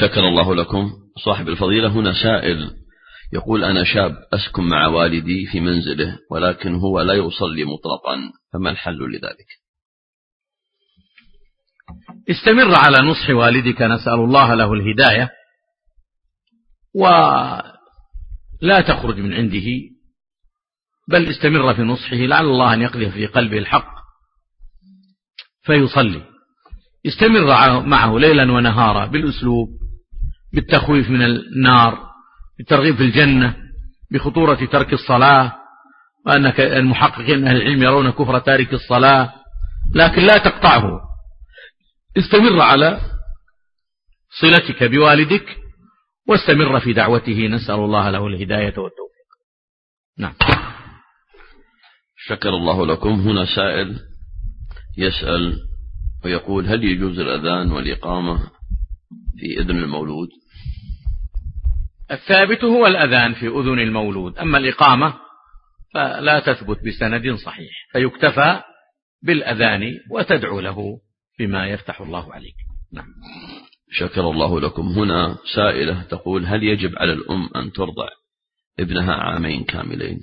شكر الله لكم. صاحب الفضيلة هنا سائل يقول أنا شاب أسكن مع والدي في منزله ولكن هو لا يصلي مطلقا. فما الحل لذلك؟ استمر على نصح والدك نسأل الله له الهداية ولا تخرج من عنده بل استمر في نصحه لعل الله أن يقذف في قلبه الحق فيصلي. استمر معه ليلا ونهارا بالأسلوب. بالتخويف من النار بالترغيب في الجنة بخطورة ترك الصلاة وأنك المحققين أهل العلم يرون كفر تارك الصلاة لكن لا تقطعه. استمر على صلتك بوالدك واستمر في دعوته. نسأل الله له الهداية والتوفيق. نعم. شكر الله لكم. هنا سائل يسأل ويقول هل يجوز الأذان والإقامة في إذن المولود؟ الثابت هو الأذان في أذن المولود أما الإقامة فلا تثبت بسند صحيح فيكتفى بالأذان وتدعو له بما يفتح الله عليك. نعم. شكر الله لكم. هنا سائلة تقول هل يجب على الأم أن ترضع ابنها عامين كاملين؟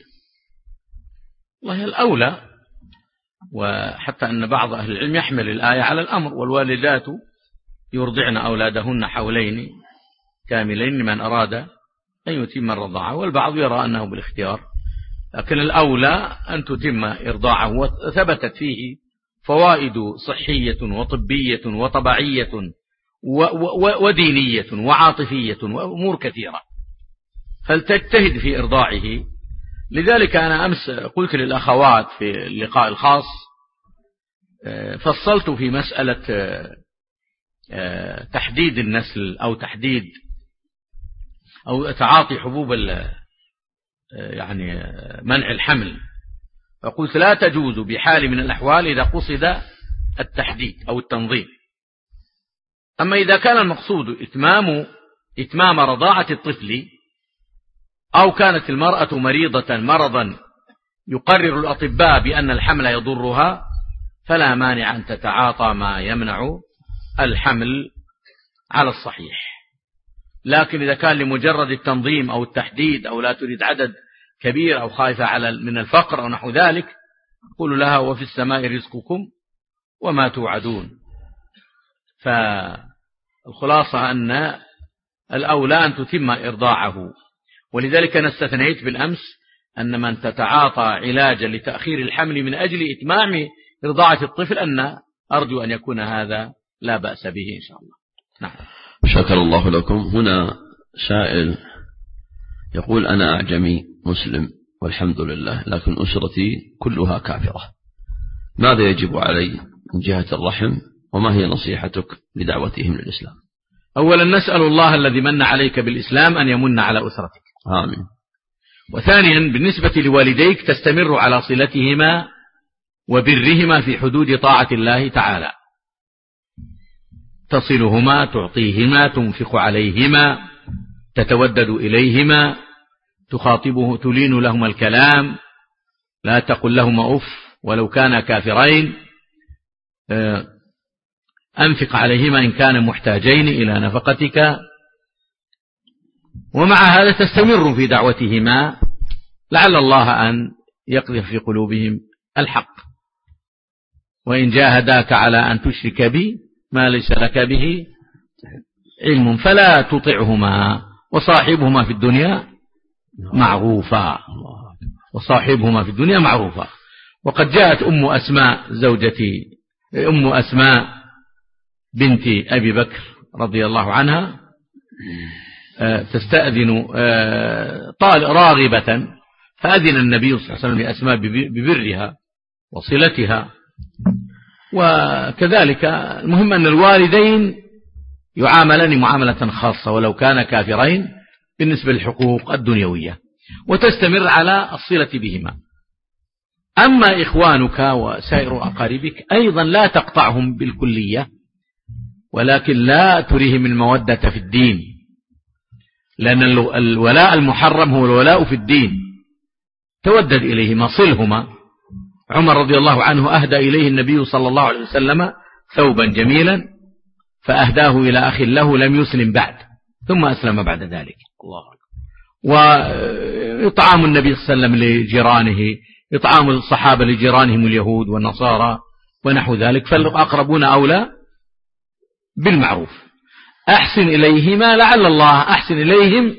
والله الأولى وحتى أن بعض أهل العلم يحمل الآية على الأمر والوالدات يرضعن أولادهن حولين كاملين لمن أراد أن يتم الرضاعة والبعض يرى أنه بالاختيار لكن الأولى أن تتم إرضاعه وثبتت فيه فوائد صحية وطبية وطبعية ودينية وعاطفية وأمور كثيرة. فلتجتهد في إرضاعه. لذلك أنا أمس قلت للأخوات في اللقاء الخاص آه، فصلت في مسألة آه، آه، تحديد النسل أو تحديد أو تعاطي حبوب يعني منع الحمل. فقلت لا تجوز بحال من الأحوال إذا قصد التحديد أو التنظيم. أما إذا كان المقصود إتمام إتمام رضاعة الطفل أو كانت المرأة مريضة مرضا يقرر الأطباء بأن الحمل يضرها فلا مانع أن تتعاطى ما يمنع الحمل على الصحيح. لكن إذا كان لمجرد التنظيم أو التحديد أو لا تريد عدد كبير أو خايفة على من الفقر أو نحو ذلك قولوا لها وفي السماء رزقكم وما توعدون. فالخلاصة أن الأولى أن تتم إرضاعه. ولذلك أنا استثنيت بالأمس أن من تتعاطى علاجا لتأخير الحمل من أجل إتمام إرضاعة الطفل أن أرجو أن يكون هذا لا بأس به إن شاء الله. نعم. شكر الله لكم. هنا سائل يقول أنا أعجمي مسلم والحمد لله لكن أسرتي كلها كافرة. ماذا يجب علي من جهة الرحم؟ وما هي نصيحتك لدعوتهم للإسلام؟ أولا نسأل الله الذي من عليك بالإسلام أن يمن على أسرتك. آمين. وثانيا بالنسبة لوالديك تستمر على صلتهما وبرهما في حدود طاعة الله تعالى. تصلهما تعطيهما تنفق عليهما تتودد إليهما تخاطبه تلين لهما الكلام لا تقل لهما أف ولو كانا كافرين. آه، أنفق عليهما إن كان محتاجين إلى نفقتك. ومع هذا تستمر في دعوتهما. لعل الله أن يقذف في قلوبهم الحق. وإن جاهداك على أن تشرك بي ما ليس لك به علم فلا تطعهما. وصاحبهما في الدنيا معروفا. وصاحبهما في الدنيا معروفا. وقد جاءت أم أسماء زوجتي أم أسماء بنت أبي بكر رضي الله عنها آه، تستأذن آه، طال راغبة فأذن النبي صلى الله عليه وسلم لأسماء ببرها وصلتها. وكذلك المهم أن الوالدين يعاملان معاملة خاصة ولو كان كافرين بالنسبة للحقوق الدنيوية وتستمر على الصلة بهما. أما إخوانك وسائر أقاربك أيضا لا تقطعهم بالكلية ولكن لا تريهم المودة في الدين لأن الولاء المحرم هو الولاء في الدين. تودد إليهما صلهما. عمر رضي الله عنه أهدى إليه النبي صلى الله عليه وسلم ثوبا جميلا فأهداه إلى أخ له لم يسلم بعد ثم أسلم بعد ذلك. الله وإطعام النبي صلى الله عليه وسلم لجيرانه إطعام الصحابة لجيرانهم اليهود والنصارى ونحو ذلك فالأقربون أولى بالمعروف. أحسن إليهما لعل الله أحسن إليهم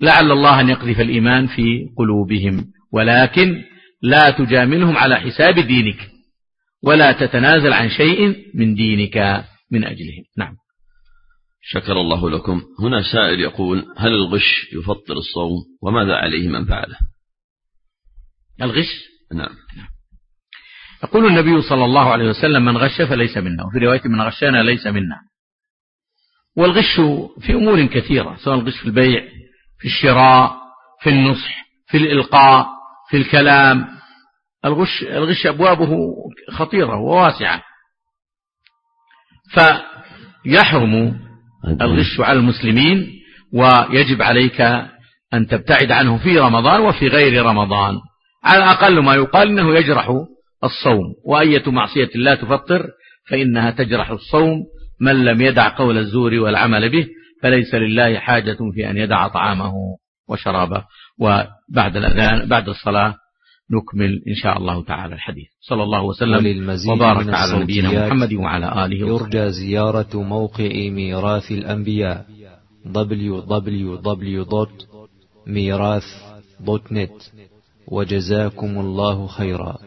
لعل الله أن يقذف الإيمان في قلوبهم ولكن لا تجاملهم على حساب دينك ولا تتنازل عن شيء من دينك من أجلهم. نعم. شكر الله لكم. هنا سائل يقول هل الغش يفطر الصوم؟ وماذا عليه من فعله؟ الغش؟ نعم. يقول النبي صلى الله عليه وسلم من غش فليس منا. وفي رواية من غشنا ليس منا. والغش في أمور كثيرة سواء الغش في البيع في الشراء في النصح في الإلقاء. في الكلام. الغش, الغش أبوابه خطيرة وواسعة. فيحرم الغش على المسلمين ويجب عليك أن تبتعد عنه في رمضان وفي غير رمضان. على أقل ما يقال أنه يجرح الصوم. وأية معصية لا تفطر فإنها تجرح الصوم. من لم يدع قول الزور والعمل به فليس لله حاجة في أن يدع طعامه وشرابه. وبعد الأذان بعد الصلاة نكمل إن شاء الله تعالى الحديث. صلى الله وسلم وبارك على نبينا محمد وعلى آله يرجى زيارة موقع ميراث الأنبياء www.ميراث.net وجزاكم الله خيرا.